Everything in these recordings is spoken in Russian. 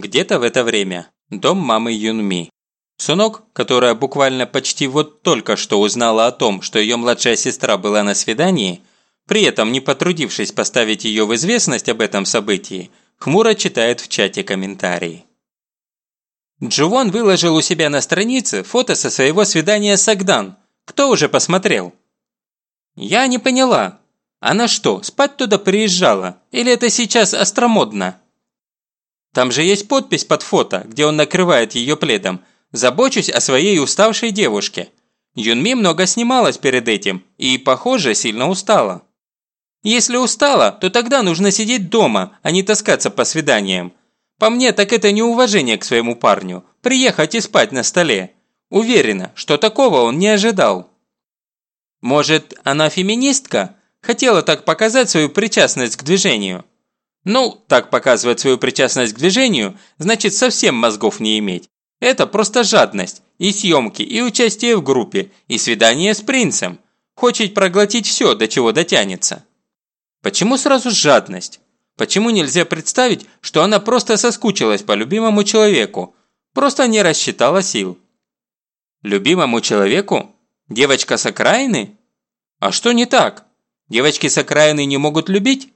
Где-то в это время. Дом мамы Юнми. Сунок, которая буквально почти вот только что узнала о том, что ее младшая сестра была на свидании, при этом не потрудившись поставить ее в известность об этом событии, хмуро читает в чате комментарии. Джувон выложил у себя на странице фото со своего свидания с Агдан. Кто уже посмотрел? Я не поняла. Она что, спать туда приезжала? Или это сейчас остромодно? Там же есть подпись под фото, где он накрывает ее пледом – Забочусь о своей уставшей девушке. Юнми много снималась перед этим и, похоже, сильно устала. Если устала, то тогда нужно сидеть дома, а не таскаться по свиданиям. По мне, так это неуважение к своему парню. Приехать и спать на столе. Уверена, что такого он не ожидал. Может, она феминистка? Хотела так показать свою причастность к движению. Ну, так показывать свою причастность к движению, значит совсем мозгов не иметь. Это просто жадность. И съемки, и участие в группе, и свидание с принцем. Хочет проглотить все, до чего дотянется. Почему сразу жадность? Почему нельзя представить, что она просто соскучилась по любимому человеку? Просто не рассчитала сил. Любимому человеку? Девочка с окраины? А что не так? Девочки с окраины не могут любить?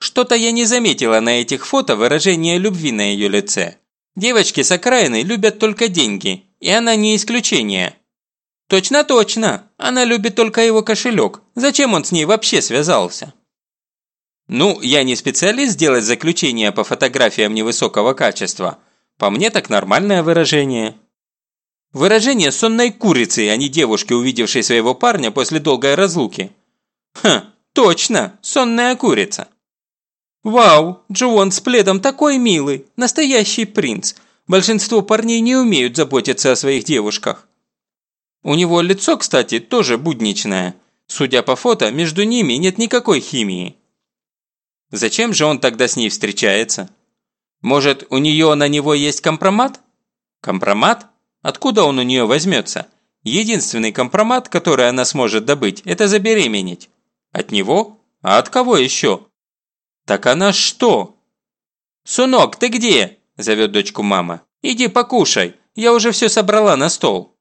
Что-то я не заметила на этих фото выражения любви на ее лице. Девочки с окраины любят только деньги, и она не исключение. Точно-точно, она любит только его кошелек. Зачем он с ней вообще связался? Ну, я не специалист сделать заключение по фотографиям невысокого качества. По мне так нормальное выражение. Выражение сонной курицы, а не девушки, увидевшей своего парня после долгой разлуки. Хм, точно, сонная курица. «Вау, Джуон с пледом такой милый, настоящий принц. Большинство парней не умеют заботиться о своих девушках». У него лицо, кстати, тоже будничное. Судя по фото, между ними нет никакой химии. Зачем же он тогда с ней встречается? Может, у нее на него есть компромат? Компромат? Откуда он у нее возьмется? Единственный компромат, который она сможет добыть, это забеременеть. От него? А от кого еще? «Так она что?» «Сунок, ты где?» – зовет дочку мама. «Иди покушай, я уже все собрала на стол».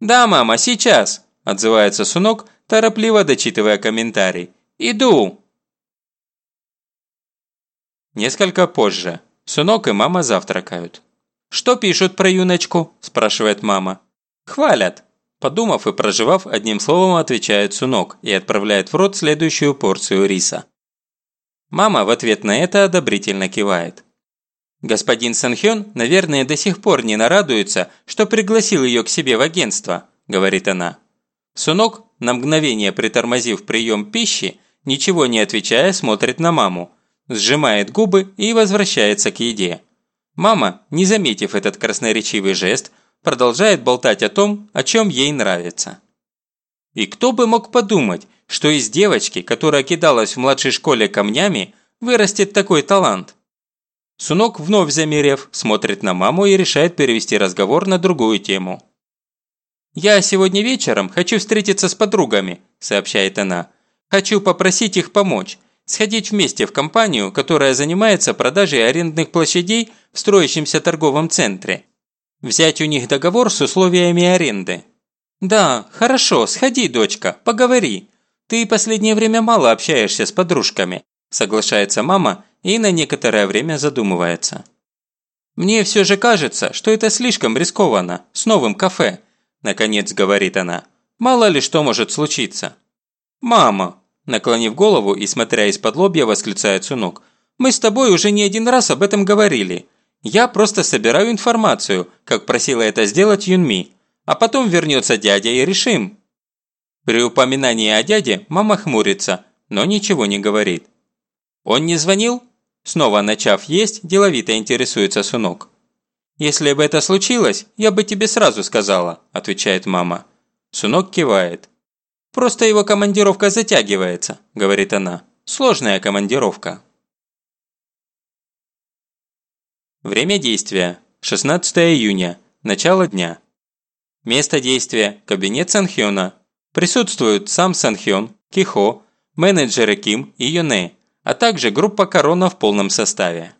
«Да, мама, сейчас», – отзывается Сунок, торопливо дочитывая комментарий. «Иду». Несколько позже. Сунок и мама завтракают. «Что пишут про юночку?» – спрашивает мама. «Хвалят». Подумав и проживав, одним словом отвечает Сунок и отправляет в рот следующую порцию риса. Мама в ответ на это одобрительно кивает. «Господин Санхён, наверное, до сих пор не нарадуется, что пригласил ее к себе в агентство», – говорит она. Сунок, на мгновение притормозив прием пищи, ничего не отвечая, смотрит на маму, сжимает губы и возвращается к еде. Мама, не заметив этот красноречивый жест, продолжает болтать о том, о чем ей нравится. И кто бы мог подумать, что из девочки, которая кидалась в младшей школе камнями, вырастет такой талант. Сунок, вновь замерев, смотрит на маму и решает перевести разговор на другую тему. «Я сегодня вечером хочу встретиться с подругами», – сообщает она. «Хочу попросить их помочь, сходить вместе в компанию, которая занимается продажей арендных площадей в строящемся торговом центре. Взять у них договор с условиями аренды». «Да, хорошо, сходи, дочка, поговори. «Ты последнее время мало общаешься с подружками», – соглашается мама и на некоторое время задумывается. «Мне все же кажется, что это слишком рискованно, с новым кафе», – наконец говорит она. «Мало ли что может случиться». «Мама», – наклонив голову и смотря из-под лобья, восклицает сынок. «Мы с тобой уже не один раз об этом говорили. Я просто собираю информацию, как просила это сделать Юнми. А потом вернется дядя и решим, при упоминании о дяде мама хмурится, но ничего не говорит. «Он не звонил?» Снова начав есть, деловито интересуется Сунок. «Если бы это случилось, я бы тебе сразу сказала», – отвечает мама. Сунок кивает. «Просто его командировка затягивается», – говорит она. «Сложная командировка». Время действия. 16 июня. Начало дня. Место действия. Кабинет Санхёна. Присутствуют сам Санхён, Кихо, менеджеры Ким и Юне, а также группа Корона в полном составе.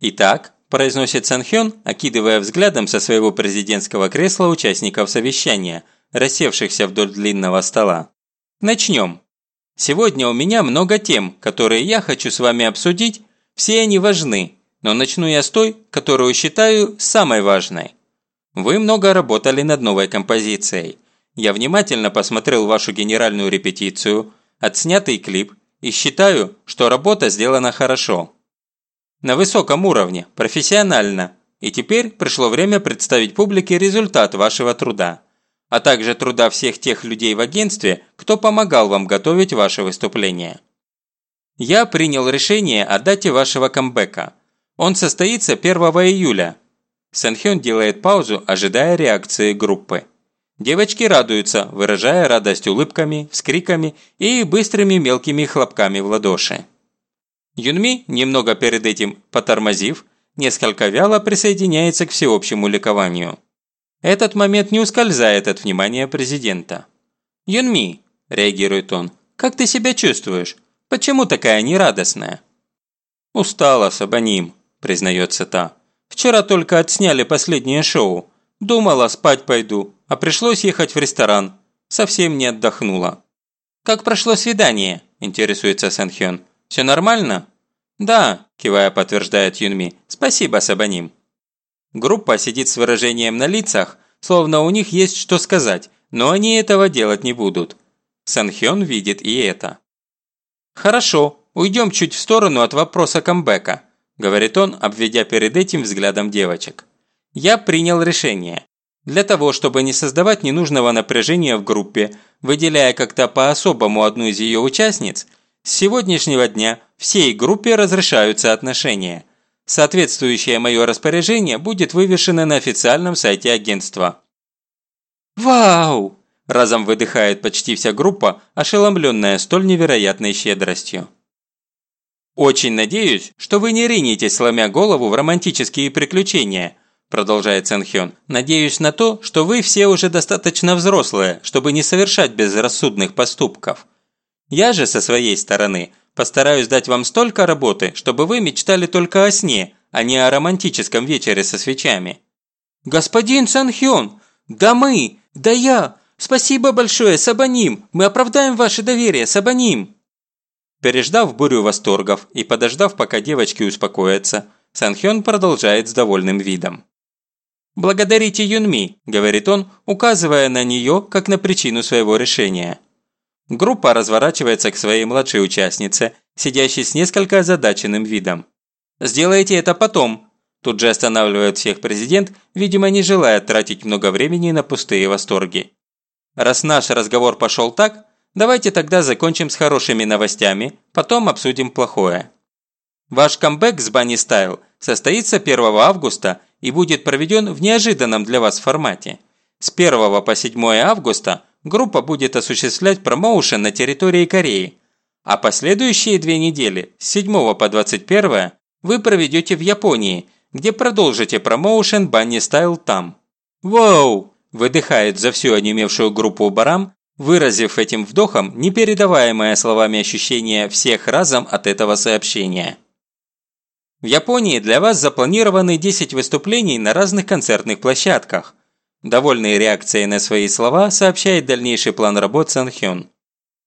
Итак, произносит Санхён, окидывая взглядом со своего президентского кресла участников совещания, рассевшихся вдоль длинного стола. Начнем. Сегодня у меня много тем, которые я хочу с вами обсудить, все они важны, но начну я с той, которую считаю самой важной. Вы много работали над новой композицией. Я внимательно посмотрел вашу генеральную репетицию, отснятый клип и считаю, что работа сделана хорошо. На высоком уровне, профессионально. И теперь пришло время представить публике результат вашего труда. А также труда всех тех людей в агентстве, кто помогал вам готовить ваше выступление. Я принял решение о дате вашего камбэка. Он состоится 1 июля. Сэнхён делает паузу, ожидая реакции группы. Девочки радуются, выражая радость улыбками, вскриками и быстрыми мелкими хлопками в ладоши. Юнми, немного перед этим потормозив, несколько вяло присоединяется к всеобщему ликованию. Этот момент не ускользает от внимания президента. «Юнми», – реагирует он, – «как ты себя чувствуешь? Почему такая нерадостная?» «Устала, Сабаним», – признается та. «Вчера только отсняли последнее шоу. Думала, спать пойду, а пришлось ехать в ресторан. Совсем не отдохнула». «Как прошло свидание?» – интересуется Сэнхён. «Все нормально?» «Да», – кивая подтверждает Юнми. «Спасибо, Сабаним». Группа сидит с выражением на лицах, словно у них есть что сказать, но они этого делать не будут. Санхён видит и это. «Хорошо, уйдем чуть в сторону от вопроса камбэка», – говорит он, обведя перед этим взглядом девочек. «Я принял решение. Для того, чтобы не создавать ненужного напряжения в группе, выделяя как-то по-особому одну из ее участниц – с сегодняшнего дня всей группе разрешаются отношения. Соответствующее мое распоряжение будет вывешено на официальном сайте агентства. «Вау!» – разом выдыхает почти вся группа, ошеломленная столь невероятной щедростью. «Очень надеюсь, что вы не ринетесь, сломя голову в романтические приключения», продолжает Сэнхён. «Надеюсь на то, что вы все уже достаточно взрослые, чтобы не совершать безрассудных поступков. Я же со своей стороны постараюсь дать вам столько работы, чтобы вы мечтали только о сне, а не о романтическом вечере со свечами». «Господин Санхён! Да мы! Да я! Спасибо большое, Сабаним! Мы оправдаем ваше доверие, Сабаним!» Переждав бурю восторгов и подождав, пока девочки успокоятся, Санхён продолжает с довольным видом. «Благодарите Юнми», – говорит он, указывая на нее как на причину своего решения. Группа разворачивается к своей младшей участнице, сидящей с несколько озадаченным видом. «Сделайте это потом», – тут же останавливает всех президент, видимо не желая тратить много времени на пустые восторги. «Раз наш разговор пошел так, давайте тогда закончим с хорошими новостями, потом обсудим плохое». Ваш камбэк с Bunny Style состоится 1 августа и будет проведен в неожиданном для вас формате. С 1 по 7 августа – группа будет осуществлять промоушен на территории Кореи, а последующие две недели, с 7 по 21, вы проведете в Японии, где продолжите промоушен Банни Стайл там. «Воу!» – выдыхает за всю онемевшую группу Барам, выразив этим вдохом непередаваемое словами ощущение всех разом от этого сообщения. В Японии для вас запланированы 10 выступлений на разных концертных площадках. Довольный реакцией на свои слова, сообщает дальнейший план работ Санхён.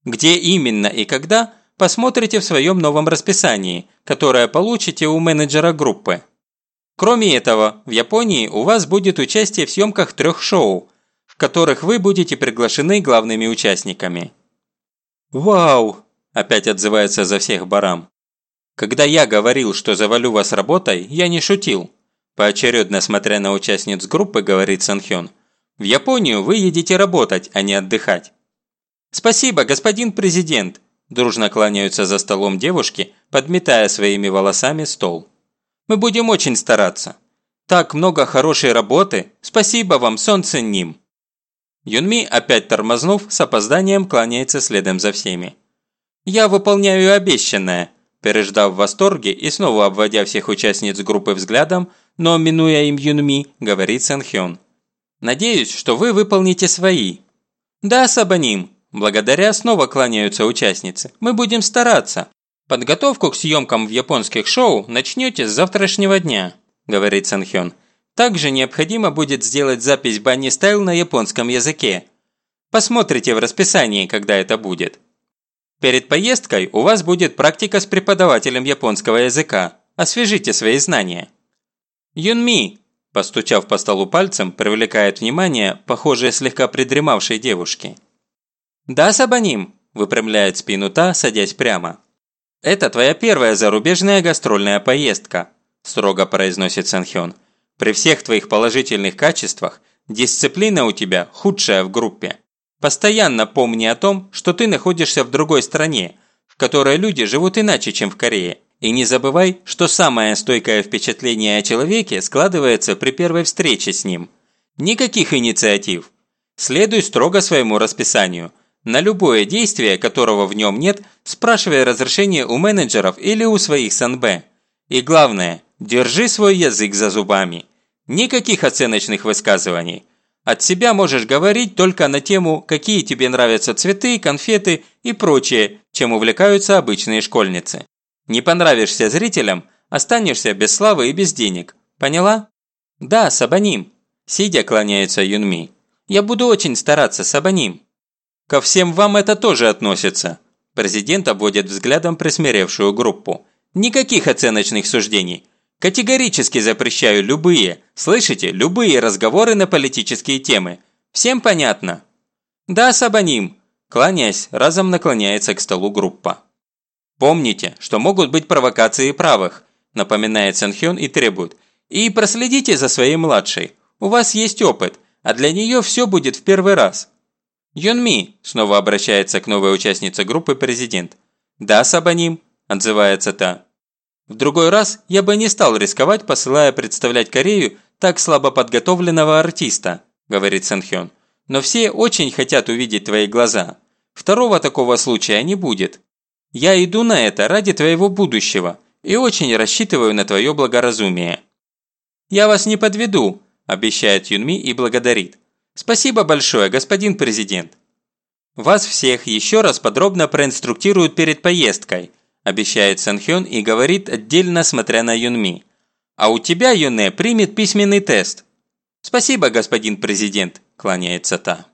Где именно и когда, посмотрите в своем новом расписании, которое получите у менеджера группы. Кроме этого, в Японии у вас будет участие в съемках трех шоу, в которых вы будете приглашены главными участниками. «Вау!» – опять отзывается за всех Барам. «Когда я говорил, что завалю вас работой, я не шутил. Поочередно смотря на участниц группы, говорит Санхён. В Японию вы едете работать, а не отдыхать. Спасибо, господин президент, дружно кланяются за столом девушки, подметая своими волосами стол. Мы будем очень стараться. Так много хорошей работы. Спасибо вам, солнце ним. Юнми, опять тормознув, с опозданием кланяется следом за всеми. «Я выполняю обещанное», переждав в восторге и снова обводя всех участниц группы взглядом, но, минуя им Юнми, говорит Санхён. «Надеюсь, что вы выполните свои». «Да, Сабаним», благодаря снова кланяются участницы. «Мы будем стараться. Подготовку к съемкам в японских шоу начнете с завтрашнего дня, говорит Санхён. Также необходимо будет сделать запись Банни Стайл на японском языке. Посмотрите в расписании, когда это будет. Перед поездкой у вас будет практика с преподавателем японского языка. Освежите свои знания. Юнми, постучав по столу пальцем, привлекает внимание, похожей слегка придремавшей девушки. «Да, Сабаним», – выпрямляет спину та, садясь прямо. «Это твоя первая зарубежная гастрольная поездка», – строго произносит Санхён. При всех твоих положительных качествах дисциплина у тебя худшая в группе. Постоянно помни о том, что ты находишься в другой стране, в которой люди живут иначе, чем в Корее. И не забывай, что самое стойкое впечатление о человеке складывается при первой встрече с ним. Никаких инициатив. Следуй строго своему расписанию. На любое действие, которого в нем нет, спрашивай разрешение у менеджеров или у своих СНБ. И главное, Держи свой язык за зубами. Никаких оценочных высказываний. От себя можешь говорить только на тему, какие тебе нравятся цветы, конфеты и прочее, чем увлекаются обычные школьницы. Не понравишься зрителям, останешься без славы и без денег. Поняла? Да, Сабаним. Сидя кланяется Юнми. Я буду очень стараться, Сабаним. Ко всем вам это тоже относится. Президент обводит взглядом присмиревшую группу. Никаких оценочных суждений. Категорически запрещаю любые, слышите, любые разговоры на политические темы. Всем понятно? Да, Сабаним. Кланяясь, разом наклоняется к столу группа. Помните, что могут быть провокации правых, напоминает Санхён и требует. И проследите за своей младшей. У вас есть опыт, а для нее все будет в первый раз. Юнми, снова обращается к новой участнице группы президент. Да, Сабаним, отзывается та. В другой раз я бы не стал рисковать, посылая представлять Корею так слабо подготовленного артиста, говорит Сэнхён. Но все очень хотят увидеть твои глаза. Второго такого случая не будет. Я иду на это ради твоего будущего и очень рассчитываю на твое благоразумие. Я вас не подведу, обещает Юнми и благодарит. Спасибо большое, господин президент. Вас всех еще раз подробно проинструктируют перед поездкой – обещает Санхён и говорит отдельно, смотря на Юнми. «А у тебя, Юне, примет письменный тест». «Спасибо, господин президент», – кланяется та.